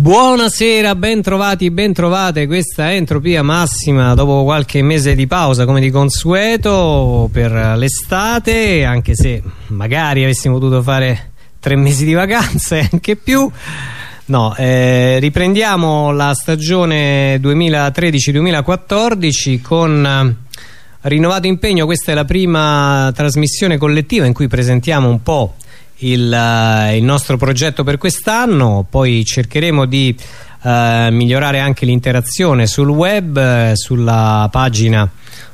Buonasera, ben trovati, ben trovate, questa è Entropia Massima dopo qualche mese di pausa come di consueto per l'estate, anche se magari avessimo potuto fare tre mesi di vacanze, anche più. No, eh, riprendiamo la stagione 2013-2014 con eh, rinnovato impegno, questa è la prima trasmissione collettiva in cui presentiamo un po' il, uh, il nostro progetto per quest'anno. Poi cercheremo di uh, migliorare anche l'interazione sul web uh, sulla pagina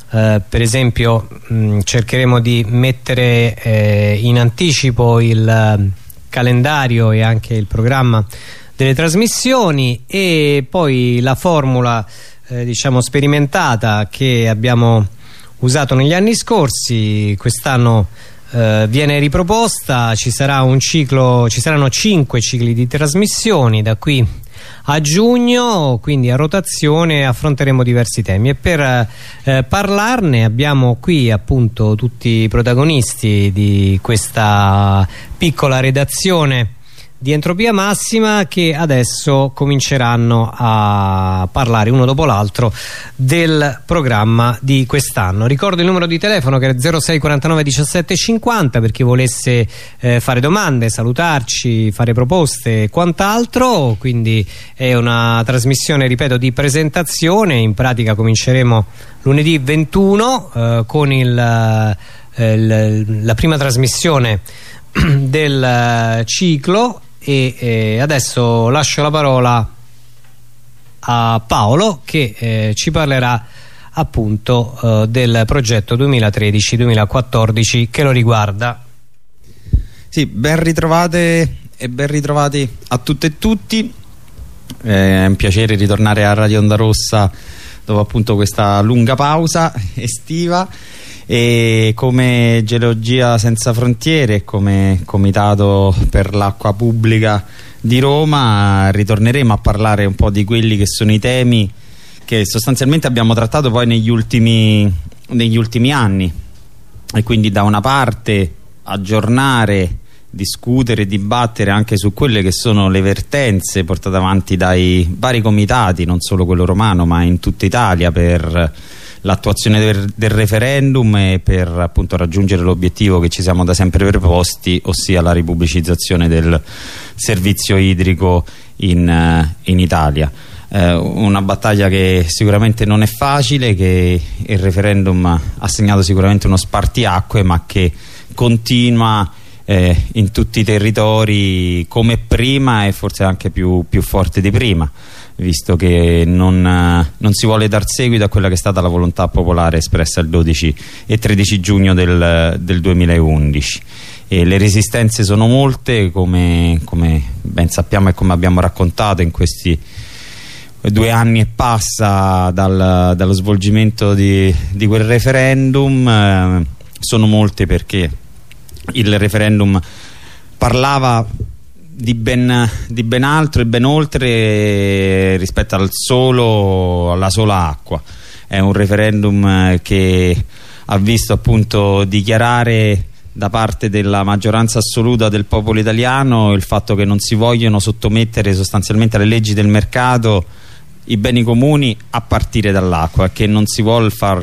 per esempio mh, cercheremo di mettere eh, in anticipo il calendario e anche il programma delle trasmissioni e poi la formula eh, diciamo sperimentata che abbiamo usato negli anni scorsi. Quest'anno eh, viene riproposta, ci ciclo, ci saranno cinque cicli di trasmissioni da qui a giugno, quindi a rotazione affronteremo diversi temi. E per eh, parlarne abbiamo qui appunto tutti i protagonisti di questa piccola redazione di entropia massima che adesso cominceranno a parlare uno dopo l'altro del programma di quest'anno. Ricordo il numero di telefono che è 06 49 17 50 per chi volesse eh, fare domande, salutarci, fare proposte e quant'altro, quindi è una trasmissione, ripeto, di presentazione, in pratica cominceremo lunedì 21 eh, con il, eh, la prima trasmissione del ciclo e eh, adesso lascio la parola a Paolo che eh, ci parlerà appunto eh, del progetto 2013-2014 che lo riguarda. Sì, ben ritrovate e ben ritrovati a tutte e tutti. Eh, è un piacere ritornare a Radio Onda Rossa dopo appunto questa lunga pausa estiva e come Geologia Senza Frontiere come Comitato per l'Acqua Pubblica di Roma ritorneremo a parlare un po' di quelli che sono i temi che sostanzialmente abbiamo trattato poi negli ultimi, negli ultimi anni. E quindi da una parte aggiornare discutere, dibattere anche su quelle che sono le vertenze portate avanti dai vari comitati, non solo quello romano ma in tutta Italia per l'attuazione del, del, referendum e per appunto raggiungere l'obiettivo che ci siamo da sempre preposti ossia la ripubblicizzazione del servizio idrico in, uh, in Italia. Eh, una battaglia che sicuramente non è facile che il referendum ha segnato sicuramente uno spartiacque ma che continua eh, in tutti i territori come prima e forse anche più, più forte di prima visto che non, non, si vuole dar seguito a quella che è stata la volontà popolare espressa il 12 e 13 giugno del, del 2011 e le resistenze sono molte come, come, ben sappiamo e come abbiamo raccontato in questi due anni e passa dal, dallo svolgimento di, di quel referendum eh, sono molte perché il referendum parlava di ben, di ben, altro e ben oltre rispetto al solo, alla sola acqua. È un referendum eh, che ha visto appunto dichiarare da parte della maggioranza assoluta del popolo italiano il fatto che non si vogliono sottomettere sostanzialmente alle leggi del mercato i beni comuni a partire dall'acqua che non si vuole far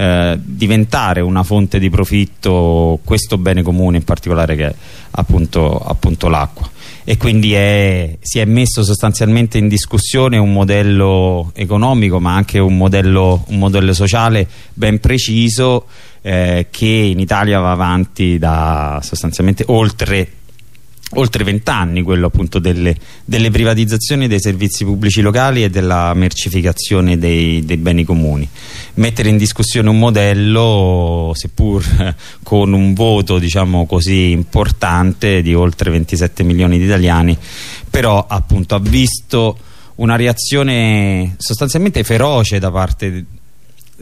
eh, diventare una fonte di profitto questo bene comune in particolare che è appunto, appunto l'acqua. E quindi è, si è messo sostanzialmente in discussione un modello economico ma anche un modello, un modello sociale ben preciso eh, che in Italia va avanti da sostanzialmente oltre oltre vent'anni quello appunto delle, delle, privatizzazioni dei servizi pubblici locali e della mercificazione dei, dei, beni comuni. Mettere in discussione un modello seppur con un voto diciamo così importante di oltre 27 milioni di italiani però appunto ha visto una reazione sostanzialmente feroce da parte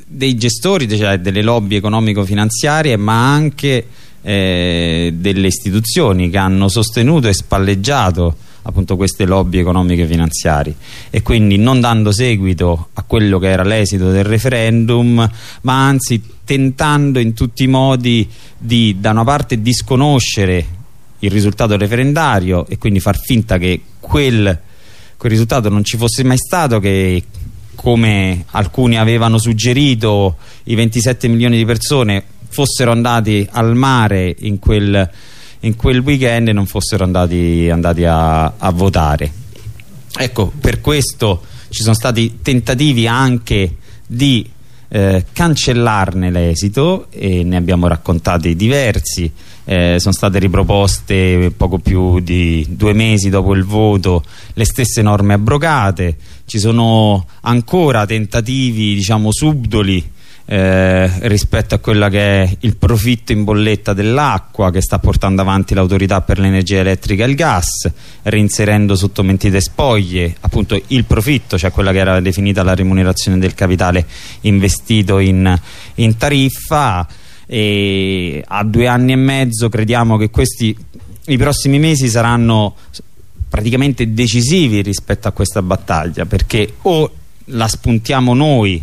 dei gestori cioè delle lobby economico-finanziarie ma anche eh, delle istituzioni che hanno sostenuto e spalleggiato appunto queste lobby economiche e finanziarie. E quindi non dando seguito a quello che era l'esito del referendum ma anzi tentando in tutti i modi di da una parte disconoscere il risultato referendario e quindi far finta che quel quel risultato non ci fosse mai stato che come alcuni avevano suggerito i 27 milioni di persone fossero andati al mare in quel, in quel weekend e non fossero andati, andati a, a votare. Ecco per questo ci sono stati tentativi anche di eh, cancellarne l'esito e ne abbiamo raccontati diversi. Eh, sono state riproposte poco più di due mesi dopo il voto le stesse norme abrogate. Ci sono ancora tentativi diciamo subdoli eh, rispetto a quello che è il profitto in bolletta dell'acqua che sta portando avanti l'autorità per l'energia elettrica e il gas reinserendo sotto mentite spoglie appunto il profitto cioè quella che era definita la remunerazione del capitale investito in, in tariffa. E a due anni e mezzo crediamo che questi i prossimi mesi saranno praticamente decisivi rispetto a questa battaglia perché o la spuntiamo noi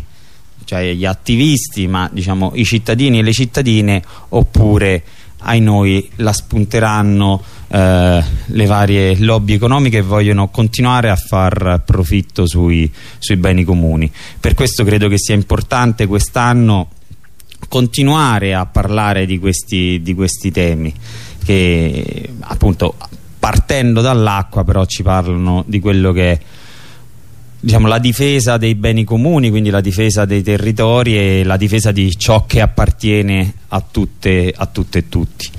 cioè gli attivisti ma diciamo i cittadini e le cittadine oppure ai noi la spunteranno eh, le varie lobby economiche che vogliono continuare a far profitto sui, sui beni comuni. Per questo credo che sia importante quest'anno continuare a parlare di questi, di questi temi che appunto partendo dall'acqua però ci parlano di quello che è diciamo, la difesa dei beni comuni, quindi la difesa dei territori e la difesa di ciò che appartiene a tutte, a tutte e tutti.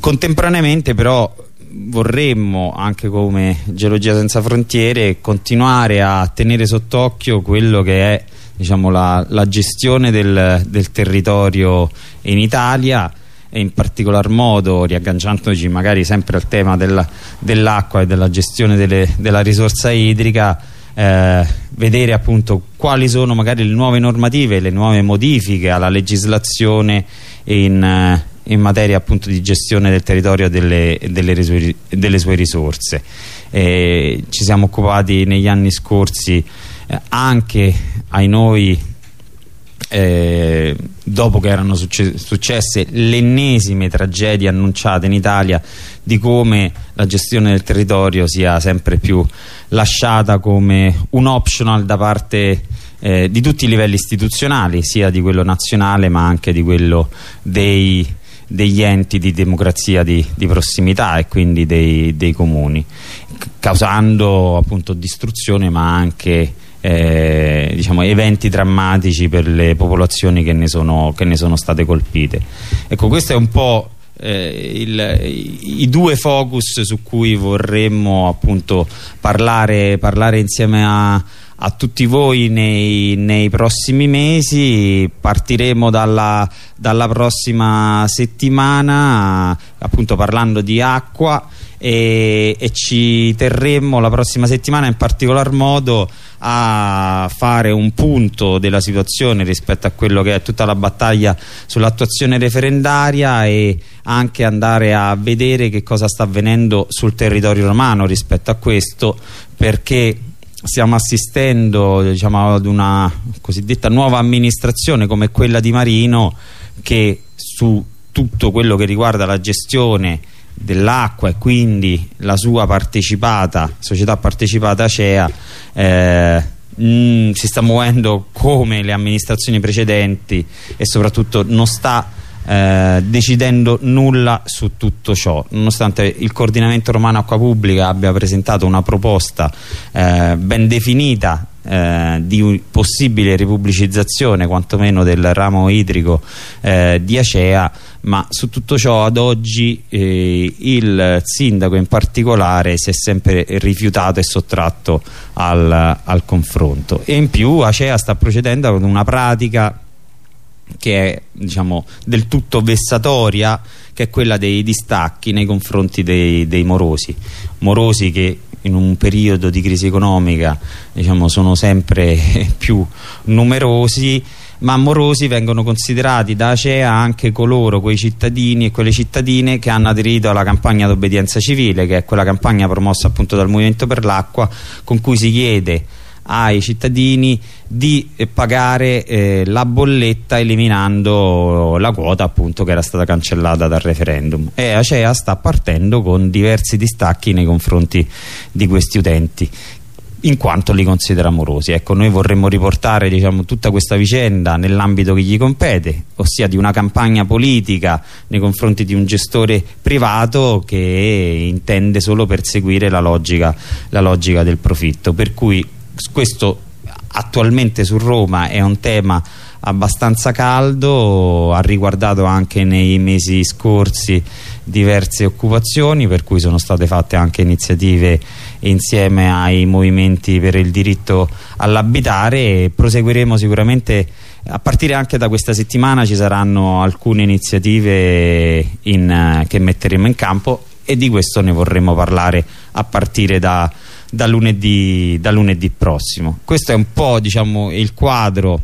Contemporaneamente però vorremmo anche come Geologia Senza Frontiere continuare a tenere sott'occhio quello che è diciamo, la, la, gestione del, del, territorio in Italia e in particolar modo riagganciandoci magari sempre al tema dell'acqua dell e della gestione delle, della risorsa idrica eh, vedere appunto quali sono magari le nuove normative, le nuove modifiche alla legislazione in, eh, in materia appunto di gestione del territorio delle, delle, delle sue risorse. Eh, ci siamo occupati negli anni scorsi eh, anche ai noi eh, dopo che erano succe successe le ennesime tragedie annunciate in Italia di come la gestione del territorio sia sempre più lasciata come un optional da parte eh, di tutti i livelli istituzionali sia di quello nazionale ma anche di quello dei, degli enti di democrazia di, di prossimità e quindi dei, dei comuni causando appunto distruzione ma anche eh, diciamo, eventi drammatici per le popolazioni che ne, sono, che ne sono state colpite. Ecco, questo è un po' eh, il, i, due focus su cui vorremmo appunto parlare, parlare insieme a, a tutti voi nei, nei, prossimi mesi partiremo dalla, dalla prossima settimana appunto parlando di acqua e, e ci terremmo la prossima settimana in particolar modo a fare un punto della situazione rispetto a quello che è tutta la battaglia sull'attuazione referendaria e anche andare a vedere che cosa sta avvenendo sul territorio romano rispetto a questo perché stiamo assistendo diciamo, ad una cosiddetta nuova amministrazione come quella di Marino che su tutto quello che riguarda la gestione dell'acqua e quindi la sua partecipata, società partecipata CEA eh, mh, mm, si sta muovendo come le amministrazioni precedenti e soprattutto non sta eh, decidendo nulla su tutto ciò. Nonostante il coordinamento romano acqua pubblica abbia presentato una proposta eh, ben definita eh, di possibile ripubblicizzazione quantomeno del ramo idrico eh, di Acea ma su tutto ciò ad oggi eh, il sindaco in particolare si è sempre rifiutato e sottratto al, al confronto. E in più Acea sta procedendo con una pratica che è diciamo, del tutto vessatoria che è quella dei distacchi nei confronti dei, dei morosi. Morosi che in un periodo di crisi economica diciamo, sono sempre più numerosi ma morosi vengono considerati da ACEA anche coloro, quei cittadini e quelle cittadine che hanno aderito alla campagna d'obbedienza civile che è quella campagna promossa appunto dal Movimento per l'Acqua con cui si chiede ai cittadini di pagare eh, la bolletta eliminando la quota appunto che era stata cancellata dal referendum e Acea sta partendo con diversi distacchi nei confronti di questi utenti in quanto li considera morosi. Ecco, noi vorremmo riportare diciamo, tutta questa vicenda nell'ambito che gli compete, ossia di una campagna politica nei confronti di un gestore privato che intende solo perseguire la logica, la logica del profitto. Per cui questo attualmente su Roma è un tema abbastanza caldo, ha riguardato anche nei mesi scorsi diverse occupazioni per cui sono state fatte anche iniziative insieme ai movimenti per il diritto all'abitare. E proseguiremo sicuramente a partire anche da questa settimana ci saranno alcune iniziative in, che metteremo in campo e di questo ne vorremmo parlare a partire da, da, lunedì, da lunedì prossimo. Questo è un po' diciamo il quadro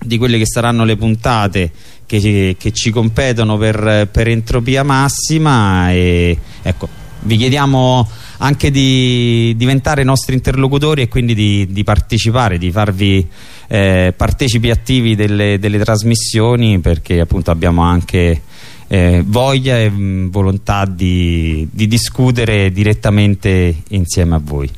di quelle che saranno le puntate che, che ci competono per, per, entropia massima e ecco vi chiediamo anche di diventare nostri interlocutori e quindi di, di partecipare, di farvi eh, partecipi attivi delle, delle, trasmissioni perché appunto abbiamo anche eh, voglia e mh, volontà di, di discutere direttamente insieme a voi.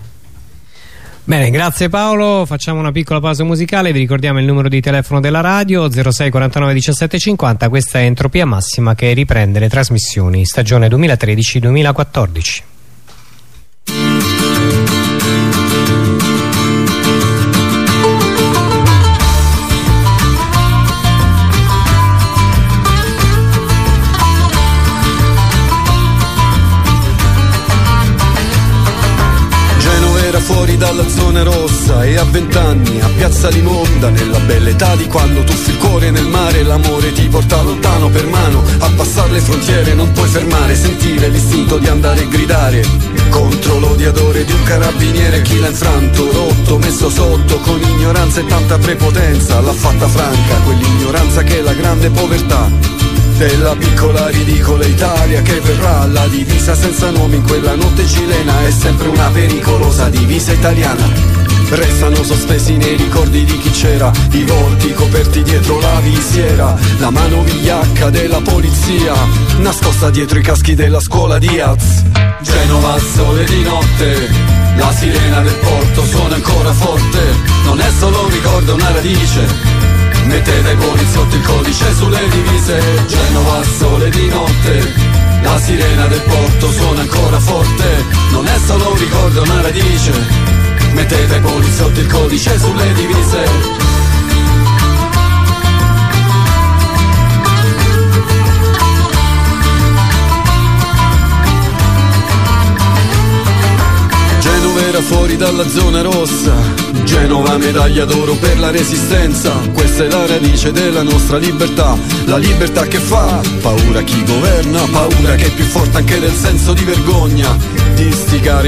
Bene, grazie Paolo, facciamo una piccola pausa musicale, vi ricordiamo il numero di telefono della radio 06 49 17 50, questa è Entropia Massima che riprende le trasmissioni stagione 2013-2014. Zona rossa e a vent'anni a Piazza Limonda Nella bella età di quando tuffi il cuore nel mare L'amore ti porta lontano per mano A passare le frontiere non puoi fermare Sentire l'istinto di andare e gridare Contro l'odiatore di un carabiniere Chi l'ha infranto, rotto, messo sotto Con ignoranza e tanta prepotenza L'ha fatta franca, quell'ignoranza che è la grande povertà della piccola ridicola Italia che verrà la divisa senza nome in quella notte cilena. È sempre una pericolosa divisa italiana. Restano sospesi nei ricordi di chi c'era I volti coperti dietro la visiera La mano vigliacca della polizia Nascosta dietro i caschi della scuola di Az Genova sole di notte La sirena del porto suona ancora forte. Non è solo un ricordo, una radice Mettete ai poliziotti il codice sulle divise. Genova sole di notte. La sirena del porto suona ancora forte. Non è solo un ricordo, una radice. Mettete ai poliziotti il codice sulle divise dalla zona rossa. Genova medaglia d'oro per la resistenza. Questa è la radice della nostra libertà. La libertà che fa paura chi governa Paura che è più forte anche del senso di vergogna. Di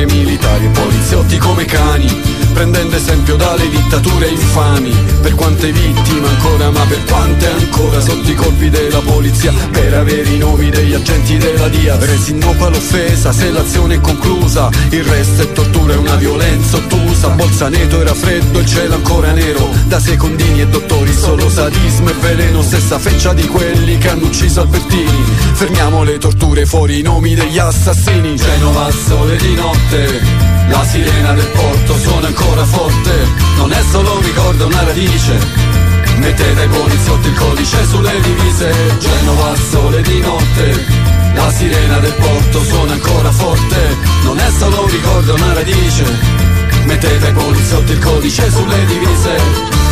militari e poliziotti come cani prendendo esempio dalle dittature infami Per quante vittime ancora, ma per quante ancora Sotto i colpi della polizia Per avere i nomi degli agenti della DIA Resi innoppa l'offesa se l'azione è conclusa Il resto è tortura e una violenza ottusa. Bolzaneto era freddo, il cielo ancora nero. Da secondini e dottori solo sadismo e veleno. Stessa feccia di quelli che hanno ucciso Albertini. Fermiamo le torture fuori i nomi degli assassini. Genova sole di notte la sirena del porto suona ancora forte, non è solo un ricordo, una radice. Mettete ai poliziotti il codice sulle divise, Genova sole di notte. La sirena del porto suona ancora forte, non è solo un ricordo, una radice. Mettete ai poliziotti il codice sulle divise.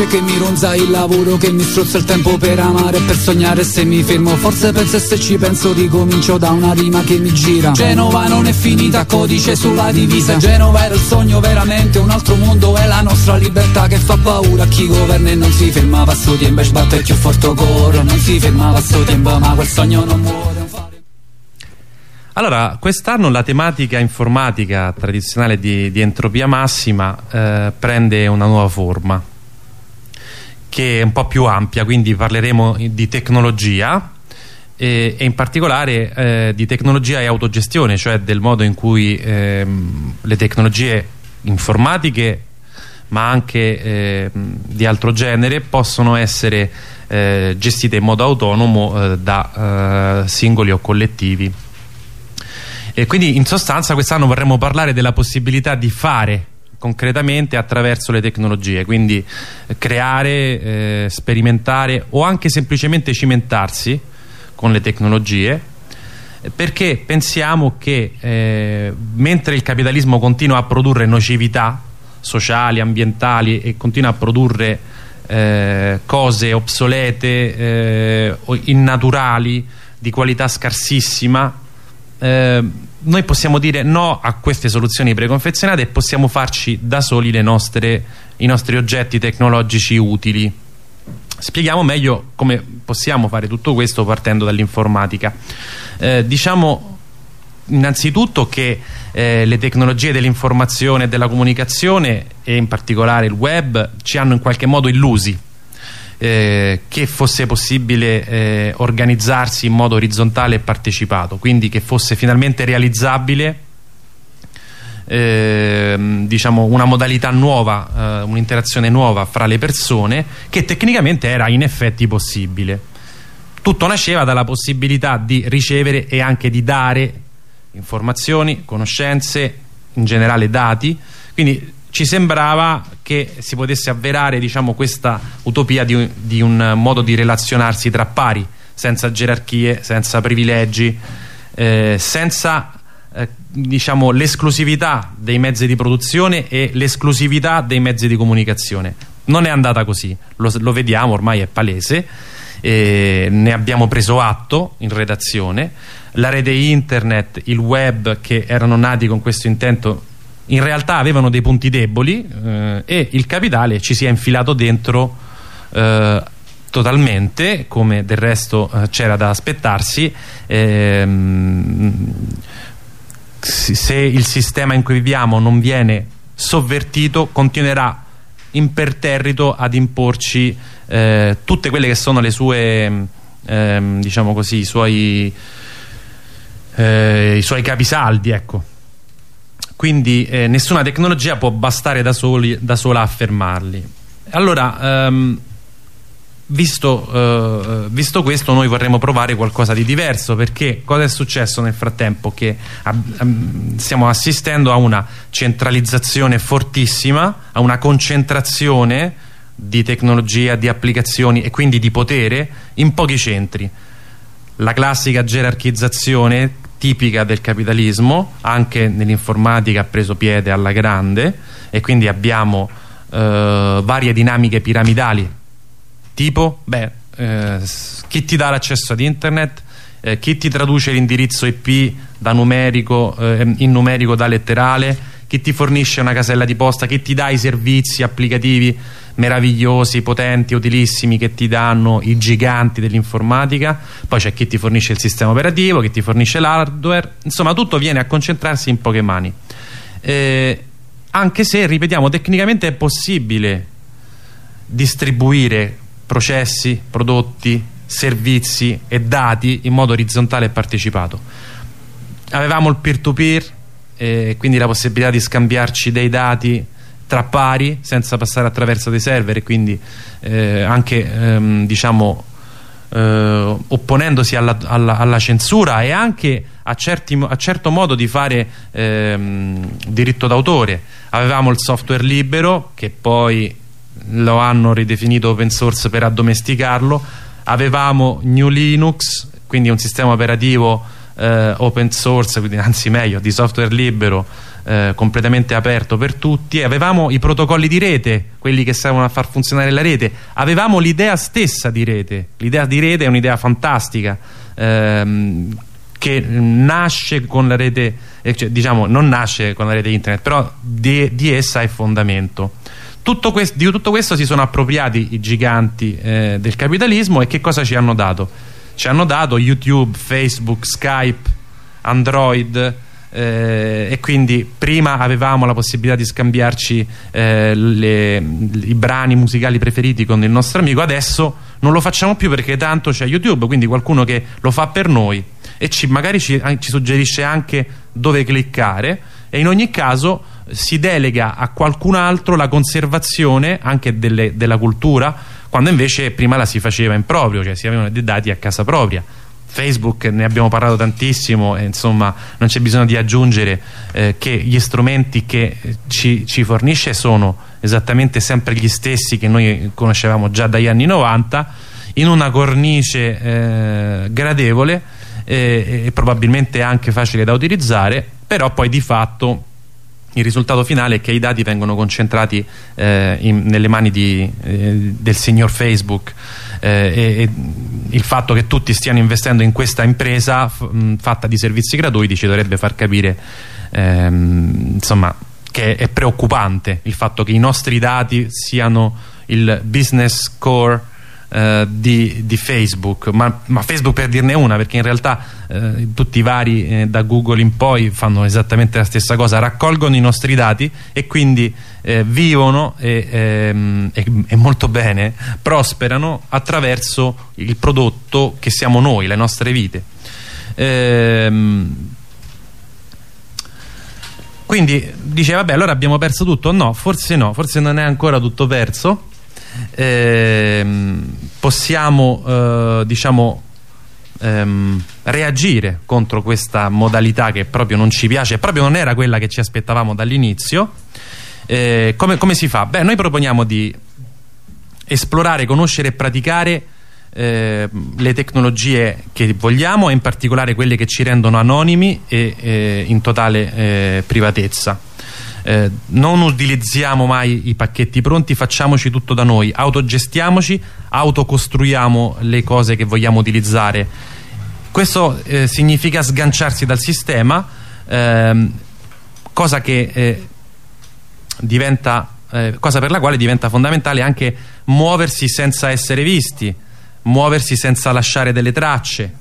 Voce che mi ronza il lavoro che mi strozza il tempo per amare e per sognare. Se mi fermo forse penso e se ci penso ricomincio da una rima che mi gira. Genova non è finita codice sulla divisa. Genova era il sogno veramente un altro mondo è la nostra libertà che fa paura. A chi governa e non si fermava sto tempo e sbatte più forte coro. Non si fermava sto tempo ma quel sogno non muore allora, quest'anno la tematica informatica tradizionale di, di entropia massima eh, prende una nuova forma che è un po' più ampia, quindi parleremo di tecnologia e, e in particolare eh, di tecnologia e autogestione, cioè del modo in cui ehm, le tecnologie informatiche ma anche eh, di altro genere possono essere eh, gestite in modo autonomo eh, da eh, singoli o collettivi. E quindi in sostanza quest'anno vorremmo parlare della possibilità di fare concretamente attraverso le tecnologie. Quindi creare, eh, sperimentare o anche semplicemente cimentarsi con le tecnologie perché pensiamo che eh, mentre il capitalismo continua a produrre nocività sociali, ambientali e continua a produrre eh, cose obsolete, eh, innaturali, di qualità scarsissima, eh, noi possiamo dire no a queste soluzioni preconfezionate e possiamo farci da soli nostre, i nostri oggetti tecnologici utili. Spieghiamo meglio come possiamo fare tutto questo partendo dall'informatica. Eh, diciamo innanzitutto che eh, le tecnologie dell'informazione e della comunicazione e in particolare il web ci hanno in qualche modo illusi eh, che fosse possibile eh, organizzarsi in modo orizzontale e partecipato quindi che fosse finalmente realizzabile eh, diciamo una modalità nuova, eh, un'interazione nuova fra le persone che tecnicamente era in effetti possibile. Tutto nasceva dalla possibilità di ricevere e anche di dare informazioni, conoscenze, in generale dati, quindi ci sembrava che si potesse avverare diciamo, questa utopia di un, di un, modo di relazionarsi tra pari, senza gerarchie, senza privilegi, eh, senza eh, diciamo, l'esclusività dei mezzi di produzione e l'esclusività dei mezzi di comunicazione. Non è andata così, lo, lo vediamo, ormai è palese, eh, ne abbiamo preso atto in redazione. La rete internet, il web che erano nati con questo intento in realtà avevano dei punti deboli eh, e il capitale ci si è infilato dentro eh, totalmente come del resto eh, c'era da aspettarsi. Ehm, se il sistema in cui viviamo non viene sovvertito continuerà imperterrito ad imporci eh, tutte quelle che sono le sue ehm, diciamo così i suoi eh, i suoi capisaldi ecco quindi eh, nessuna tecnologia può bastare da, soli, da sola a fermarli. Allora ehm, visto, eh, visto, questo noi vorremmo provare qualcosa di diverso perché cosa è successo nel frattempo? Che ab stiamo assistendo a una centralizzazione fortissima a una concentrazione di tecnologia, di applicazioni e quindi di potere in pochi centri. La classica gerarchizzazione tipica del capitalismo anche nell'informatica ha preso piede alla grande e quindi abbiamo eh, varie dinamiche piramidali. Tipo beh, eh, chi ti dà l'accesso ad internet? Eh, chi ti traduce l'indirizzo IP numerico, eh, in numerico da letterale? Chi ti fornisce una casella di posta? Chi ti dà i servizi applicativi meravigliosi, potenti, utilissimi che ti danno i giganti dell'informatica. Poi c'è chi ti fornisce il sistema operativo chi ti fornisce l'hardware. Insomma tutto viene a concentrarsi in poche mani. Eh, anche se ripetiamo tecnicamente è possibile distribuire processi, prodotti, servizi e dati in modo orizzontale e partecipato. Avevamo il peer to peer eh, quindi la possibilità di scambiarci dei dati tra pari senza passare attraverso dei server e quindi eh, anche ehm, diciamo eh, opponendosi alla, alla, alla, censura e anche a, certi, a certo modo di fare ehm, diritto d'autore. Avevamo il software libero che poi lo hanno ridefinito open source per addomesticarlo. Avevamo New Linux quindi un sistema operativo eh, open source quindi anzi meglio di software libero eh, completamente aperto per tutti. Avevamo i protocolli di rete quelli che servono a far funzionare la rete. Avevamo l'idea stessa di rete. L'idea di rete è un'idea fantastica ehm, che nasce con la rete eh, cioè, diciamo non nasce con la rete internet però di, di essa è fondamento. Tutto di tutto questo si sono appropriati i giganti eh, del capitalismo e che cosa ci hanno dato? Ci hanno dato YouTube, Facebook, Skype Android eh, e quindi prima avevamo la possibilità di scambiarci eh, le, i brani musicali preferiti con il nostro amico adesso non lo facciamo più perché tanto c'è YouTube quindi qualcuno che lo fa per noi e ci, magari ci, ci suggerisce anche dove cliccare e in ogni caso si delega a qualcun altro la conservazione anche delle, della cultura quando invece prima la si faceva in proprio cioè si avevano dei dati a casa propria. Facebook ne abbiamo parlato tantissimo e insomma non c'è bisogno di aggiungere eh, che gli strumenti che ci, ci, fornisce sono esattamente sempre gli stessi che noi conoscevamo già dagli anni 90 in una cornice eh, gradevole eh, e probabilmente anche facile da utilizzare però poi di fatto il risultato finale è che i dati vengono concentrati eh, in, nelle mani di, eh, del signor Facebook eh, e, e, il fatto che tutti stiano investendo in questa impresa mh, fatta di servizi gratuiti ci dovrebbe far capire ehm, insomma, che è preoccupante il fatto che i nostri dati siano il business core eh, di, di, Facebook ma, ma, Facebook per dirne una perché in realtà eh, tutti i vari eh, da Google in poi fanno esattamente la stessa cosa raccolgono i nostri dati e quindi eh, vivono e, ehm, e, e, molto bene prosperano attraverso il prodotto che siamo noi, le nostre vite. Ehm, quindi dice vabbè allora abbiamo perso tutto? No forse no forse non è ancora tutto perso ehm, possiamo eh, diciamo ehm, reagire contro questa modalità che proprio non ci piace proprio non era quella che ci aspettavamo dall'inizio eh, come, come, si fa? Beh, noi proponiamo di esplorare, conoscere e praticare eh, le tecnologie che vogliamo e in particolare quelle che ci rendono anonimi e eh, in totale eh, privatezza eh, non utilizziamo mai i pacchetti pronti facciamoci tutto da noi. Autogestiamoci autocostruiamo le cose che vogliamo utilizzare. Questo eh, significa sganciarsi dal sistema ehm, cosa che eh, diventa eh, cosa per la quale diventa fondamentale anche muoversi senza essere visti muoversi senza lasciare delle tracce.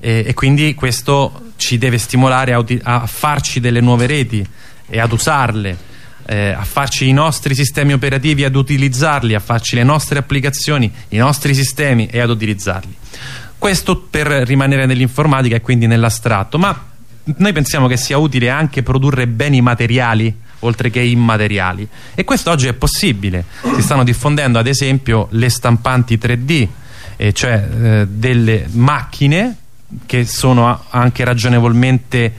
E, e quindi questo ci deve stimolare a, a farci delle nuove reti e ad usarle, eh, a farci i nostri sistemi operativi ad utilizzarli, a farci le nostre applicazioni, i nostri sistemi e ad utilizzarli. Questo per rimanere nell'informatica e quindi nell'astratto, ma noi pensiamo che sia utile anche produrre beni materiali oltre che immateriali e questo oggi è possibile si stanno diffondendo ad esempio le stampanti 3D eh, cioè eh, delle macchine che sono anche ragionevolmente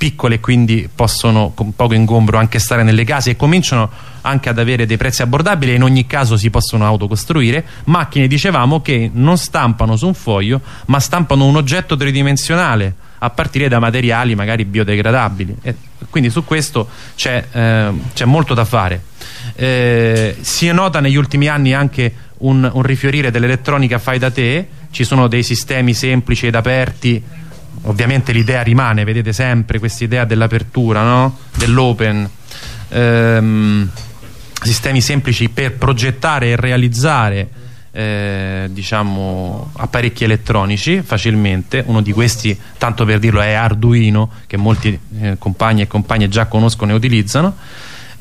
piccole quindi possono con poco ingombro anche stare nelle case e cominciano anche ad avere dei prezzi abbordabili e in ogni caso si possono autocostruire. Macchine dicevamo che non stampano su un foglio ma stampano un oggetto tridimensionale a partire da materiali magari biodegradabili. E quindi su questo c'è eh, molto da fare. Eh, si nota negli ultimi anni anche un, un rifiorire dell'elettronica fai da te ci sono dei sistemi semplici ed aperti ovviamente l'idea rimane, vedete sempre questa idea dell'apertura, no? dell'open, ehm, sistemi semplici per progettare e realizzare eh, diciamo apparecchi elettronici facilmente. Uno di questi tanto per dirlo è Arduino che molti eh, compagni e compagne già conoscono e utilizzano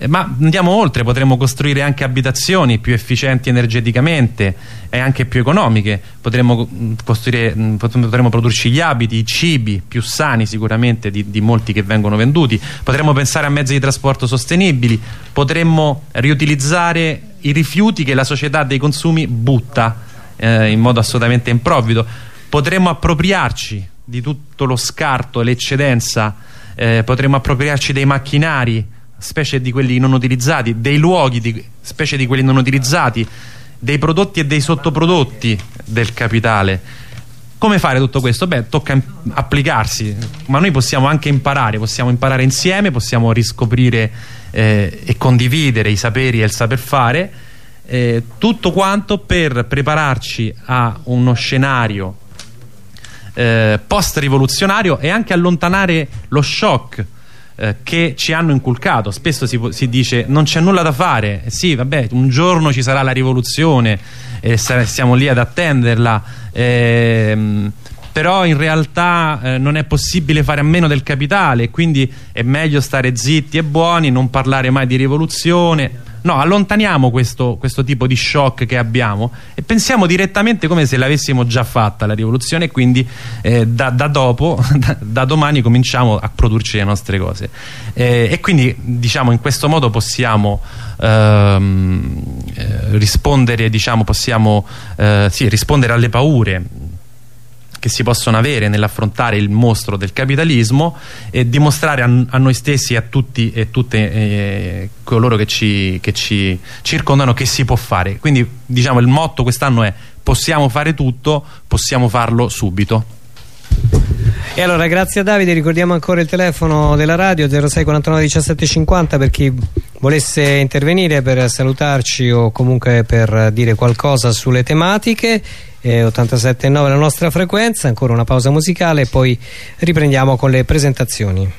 eh, ma andiamo oltre, potremmo costruire anche abitazioni più efficienti energeticamente e anche più economiche, potremmo, mm, mm, potremmo produrci gli abiti, i cibi più sani sicuramente di, di, molti che vengono venduti, potremmo pensare a mezzi di trasporto sostenibili, potremmo riutilizzare i rifiuti che la società dei consumi butta eh, in modo assolutamente improvvido, potremmo appropriarci di tutto lo scarto e l'eccedenza, eh, potremmo appropriarci dei macchinari specie di quelli non utilizzati, dei luoghi, di, specie di quelli non utilizzati, dei prodotti e dei sottoprodotti del capitale. Come fare tutto questo? Beh, tocca applicarsi, ma noi possiamo anche imparare, possiamo imparare insieme, possiamo riscoprire eh, e condividere i saperi e il saper fare, eh, tutto quanto per prepararci a uno scenario eh, post-rivoluzionario e anche allontanare lo shock eh, che ci hanno inculcato. Spesso si, si dice non c'è nulla da fare. Eh, sì vabbè un giorno ci sarà la rivoluzione e stiamo lì ad attenderla ehm, però in realtà eh, non è possibile fare a meno del capitale quindi è meglio stare zitti e buoni non parlare mai di rivoluzione no allontaniamo questo, questo tipo di shock che abbiamo e pensiamo direttamente come se l'avessimo già fatta la rivoluzione e quindi eh, da, da, dopo da, da, domani cominciamo a produrci le nostre cose. Eh, e quindi diciamo in questo modo possiamo ehm, eh, rispondere diciamo possiamo eh, sì, rispondere alle paure che si possono avere nell'affrontare il mostro del capitalismo e dimostrare a, a noi stessi e a tutti e tutte eh, coloro che ci, che ci circondano che si può fare. Quindi diciamo il motto quest'anno è possiamo fare tutto possiamo farlo subito e allora grazie a Davide ricordiamo ancora il telefono della radio 0649 1750 per chi volesse intervenire per salutarci o comunque per dire qualcosa sulle tematiche. Eh, 87.9 la nostra frequenza ancora una pausa musicale e poi riprendiamo con le presentazioni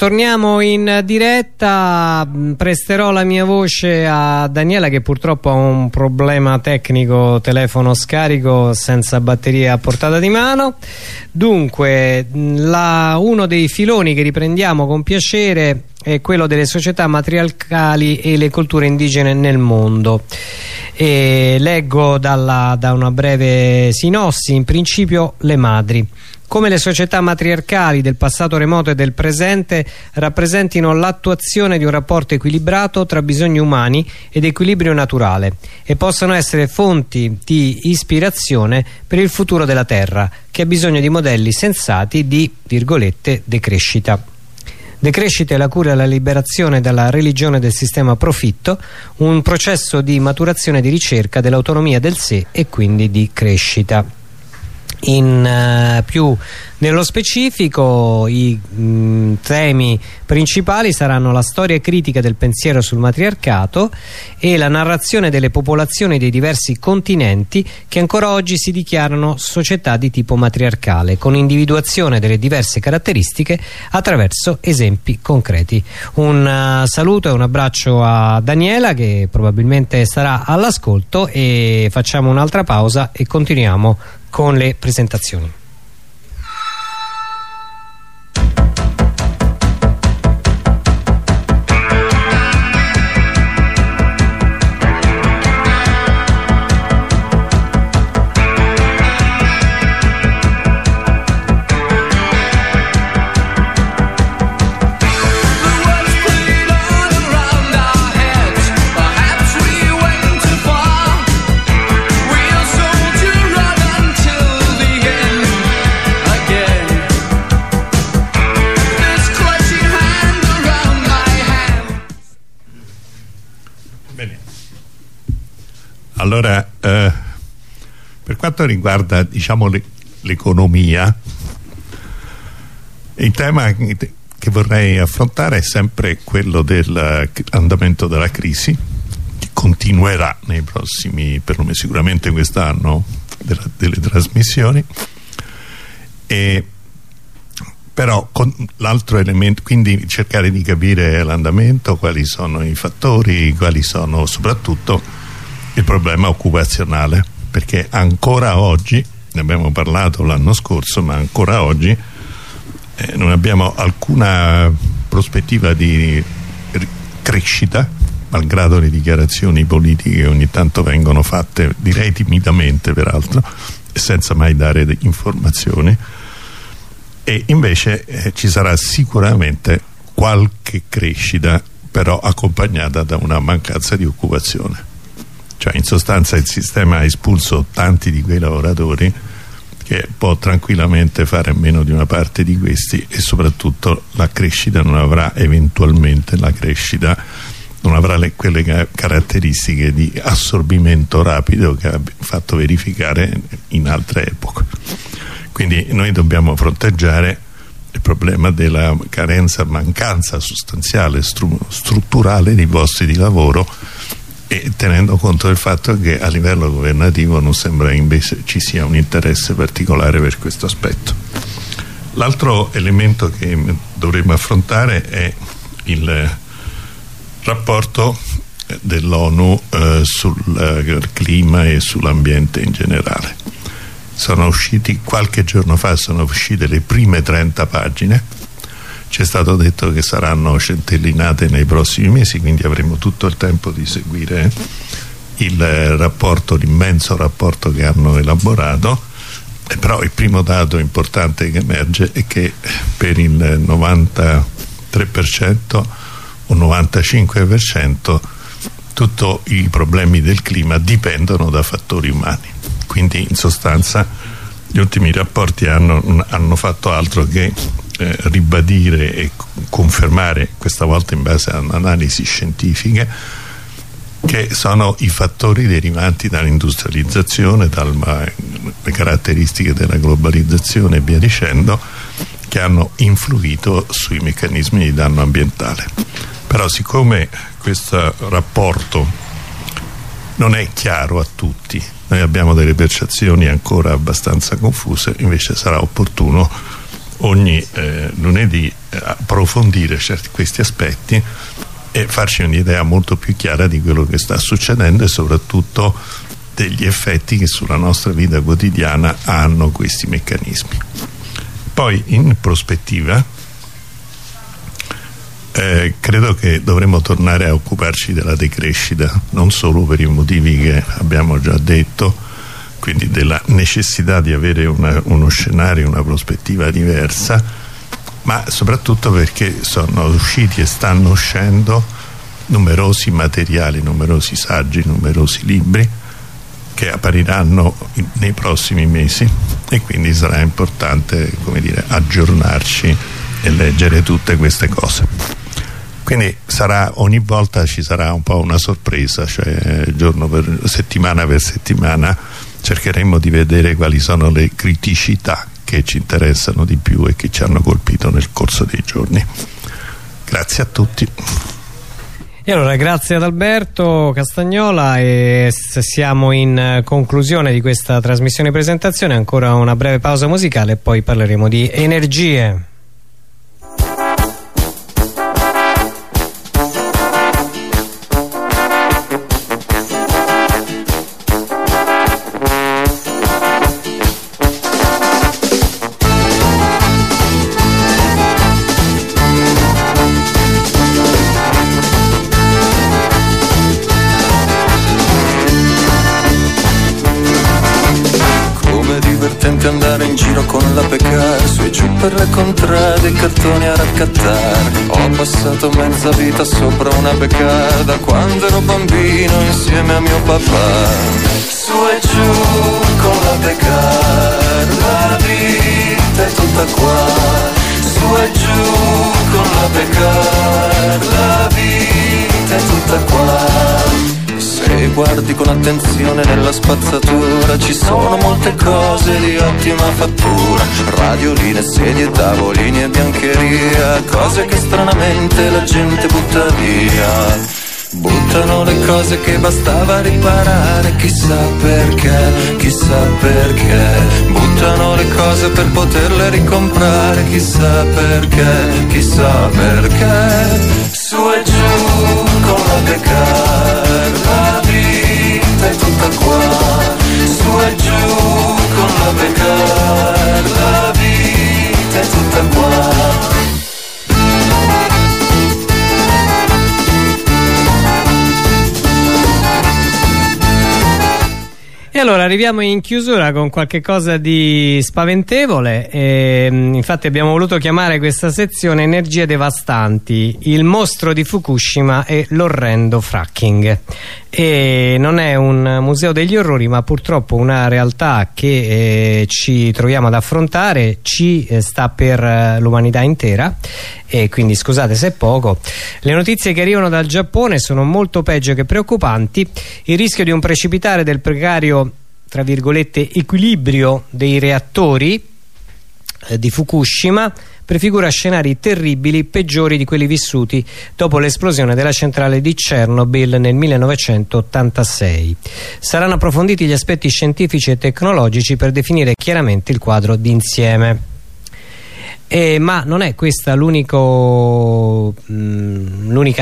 torniamo in diretta, presterò la mia voce a Daniela che purtroppo ha un problema tecnico, telefono scarico senza batteria a portata di mano. Dunque, la, uno dei filoni che riprendiamo con piacere è quello delle società matriarcali e le culture indigene nel mondo. E leggo dalla, da una breve sinossi, in principio le madri come le società matriarcali del passato remoto e del presente rappresentino l'attuazione di un rapporto equilibrato tra bisogni umani ed equilibrio naturale e possono essere fonti di ispirazione per il futuro della Terra che ha bisogno di modelli sensati di virgolette decrescita. Decrescita è la cura e la liberazione dalla religione del sistema profitto, un processo di maturazione di ricerca dell'autonomia del sé e quindi di crescita in uh, più nello specifico i mh, mm, temi principali saranno la storia critica del pensiero sul matriarcato e la narrazione delle popolazioni dei diversi continenti che ancora oggi si dichiarano società di tipo matriarcale con individuazione delle diverse caratteristiche attraverso esempi concreti. Un uh, saluto e un abbraccio a Daniela che probabilmente sarà all'ascolto e facciamo un'altra pausa e continuiamo con le presentazioni. Allora, eh, per quanto riguarda diciamo, l'economia, il tema che vorrei affrontare è sempre quello dell'andamento della crisi, che continuerà nei prossimi, perlomeno sicuramente quest'anno, delle trasmissioni. E però l'altro elemento quindi cercare di capire l'andamento quali sono i fattori quali sono soprattutto il problema occupazionale perché ancora oggi ne abbiamo parlato l'anno scorso ma ancora oggi eh, non abbiamo alcuna prospettiva di crescita malgrado le dichiarazioni politiche che ogni tanto vengono fatte direi timidamente peraltro senza mai dare informazioni. E invece eh, ci sarà sicuramente qualche crescita però accompagnata da una mancanza di occupazione cioè in sostanza il sistema ha espulso tanti di quei lavoratori che può tranquillamente fare meno di una parte di questi e soprattutto la crescita non avrà eventualmente la crescita non avrà le, quelle ca caratteristiche di assorbimento rapido che ha fatto verificare in altre epoche. Quindi noi dobbiamo fronteggiare il problema della carenza, mancanza sostanziale, stru strutturale di posti di lavoro e tenendo conto del fatto che a livello governativo non sembra invece ci sia un interesse particolare per questo aspetto. L'altro elemento che dovremmo affrontare è il rapporto dell'ONU eh, sul eh, clima e sull'ambiente in generale. Sono usciti, qualche giorno fa sono uscite le prime 30 pagine ci è stato detto che saranno centellinate nei prossimi mesi quindi avremo tutto il tempo di seguire il rapporto, l'immenso rapporto che hanno elaborato. Eh, però il primo dato importante che emerge è che per il 93% o 95% tutti i problemi del clima dipendono da fattori umani. Quindi in sostanza gli ultimi rapporti hanno, hanno fatto altro che eh, ribadire e confermare questa volta in base a un'analisi scientifica che sono i fattori derivanti dall'industrializzazione dalle caratteristiche della globalizzazione e via dicendo che hanno influito sui meccanismi di danno ambientale. Però siccome questo rapporto non è chiaro a tutti noi abbiamo delle percezioni ancora abbastanza confuse invece sarà opportuno ogni eh, lunedì approfondire certi, questi aspetti e farci un'idea molto più chiara di quello che sta succedendo e soprattutto degli effetti che sulla nostra vita quotidiana hanno questi meccanismi. Poi in prospettiva eh, credo che dovremmo tornare a occuparci della decrescita, non solo per i motivi che abbiamo già detto, quindi della necessità di avere una, uno scenario, una prospettiva diversa, ma soprattutto perché sono usciti e stanno uscendo numerosi materiali, numerosi saggi, numerosi libri che appariranno in, nei prossimi mesi e quindi sarà importante dire, aggiornarci e leggere tutte queste cose quindi sarà, ogni volta ci sarà un po' una sorpresa cioè per, settimana per settimana cercheremo di vedere quali sono le criticità che ci interessano di più e che ci hanno colpito nel corso dei giorni. Grazie a tutti. E allora grazie ad Alberto Castagnola e siamo in conclusione di questa trasmissione presentazione. Ancora una breve pausa musicale e poi parleremo di energie per le contrade i cartoni a raccattare. Ho passato mezza vita sopra una beccada Quando ero bambino insieme a mio papà. Su e giù con la beccada La vita è tutta qua. Su e giù con la beccada La vita è tutta qua se guardi con attenzione nella spazzatura. Ci sono molte cose di ottima fattura. Radioline, sedie, tavolini e biancheria. Cose che stranamente la gente butta via. Buttano le cose che bastava riparare, chissà perché, chissà perché. Buttano le cose per poterle ricomprare, chissà perché, chissà perché. Arriviamo in chiusura con qualche cosa di spaventevole. E, ehm, infatti abbiamo voluto chiamare questa sezione Energie devastanti, il mostro di Fukushima e l'orrendo fracking. E non è un museo degli orrori ma purtroppo una realtà che eh, ci troviamo ad affrontare ci eh, sta per eh, l'umanità intera. E quindi scusate se è poco. Le notizie che arrivano dal Giappone sono molto peggio che preoccupanti. Il rischio di un precipitare del precario tra virgolette equilibrio dei reattori eh, di Fukushima prefigura scenari terribili peggiori di quelli vissuti dopo l'esplosione della centrale di Chernobyl nel 1986. Saranno approfonditi gli aspetti scientifici e tecnologici per definire chiaramente il quadro d'insieme. Eh, ma non è questa l'unica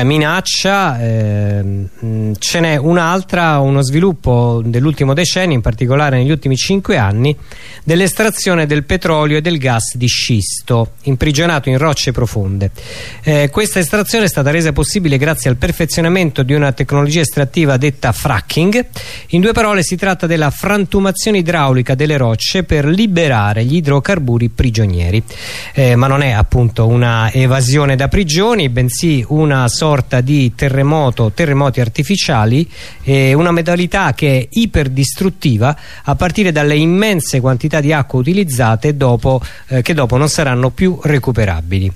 minaccia, eh, ce n'è un'altra, uno sviluppo dell'ultimo decennio, in particolare negli ultimi cinque anni, dell'estrazione del petrolio e del gas di scisto, imprigionato in rocce profonde. Eh, questa estrazione è stata resa possibile grazie al perfezionamento di una tecnologia estrattiva detta fracking. In due parole si tratta della frantumazione idraulica delle rocce per liberare gli idrocarburi prigionieri eh, ma non è appunto una evasione da prigioni bensì una sorta di terremoto, terremoti artificiali eh, una modalità che è iperdistruttiva a partire dalle immense quantità di acqua utilizzate dopo, eh, che dopo non saranno più recuperabili.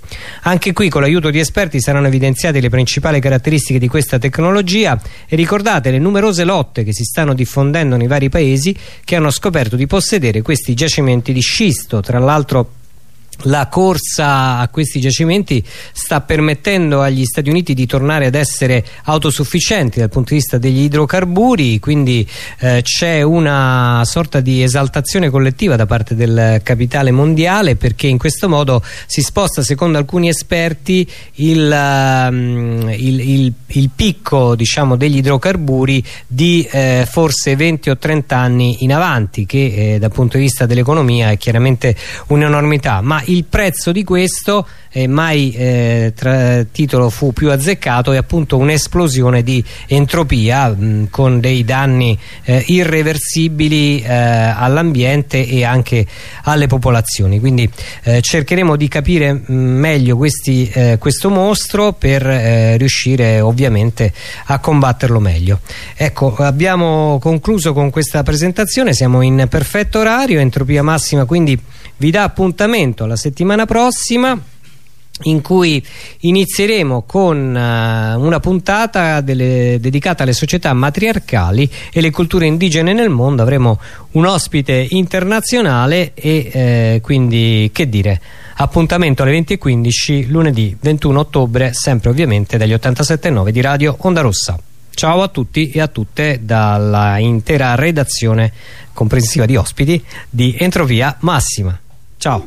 Anche qui con l'aiuto di esperti saranno evidenziate le principali caratteristiche di questa tecnologia e ricordate le numerose lotte che si stanno diffondendo nei vari paesi che hanno scoperto di possedere questi giacimenti di scisto tra l'altro la corsa a questi giacimenti sta permettendo agli Stati Uniti di tornare ad essere autosufficienti dal punto di vista degli idrocarburi quindi eh, c'è una sorta di esaltazione collettiva da parte del capitale mondiale perché in questo modo si sposta secondo alcuni esperti il, um, il, il, il picco diciamo, degli idrocarburi di eh, forse 20 o 30 anni in avanti che eh, dal punto di vista dell'economia è chiaramente un'enormità. Ma il prezzo di questo eh, mai eh, titolo fu più azzeccato è appunto un'esplosione di entropia mh, con dei danni eh, irreversibili eh, all'ambiente e anche alle popolazioni. Quindi eh, cercheremo di capire mh, meglio questi, eh, questo mostro per riuscire ovviamente a combatterlo meglio. Ecco abbiamo concluso con questa presentazione siamo in perfetto orario entropia massima quindi vi dà appuntamento la settimana prossima in cui inizieremo con uh, una puntata delle, dedicata alle società matriarcali e le culture indigene nel mondo. Avremo un ospite internazionale e eh, quindi che dire appuntamento alle 20.15 lunedì 21 ottobre sempre ovviamente dagli 87.9 di Radio Onda Rossa. Ciao a tutti e a tutte dalla intera redazione comprensiva di ospiti di Entrovia Massima ciao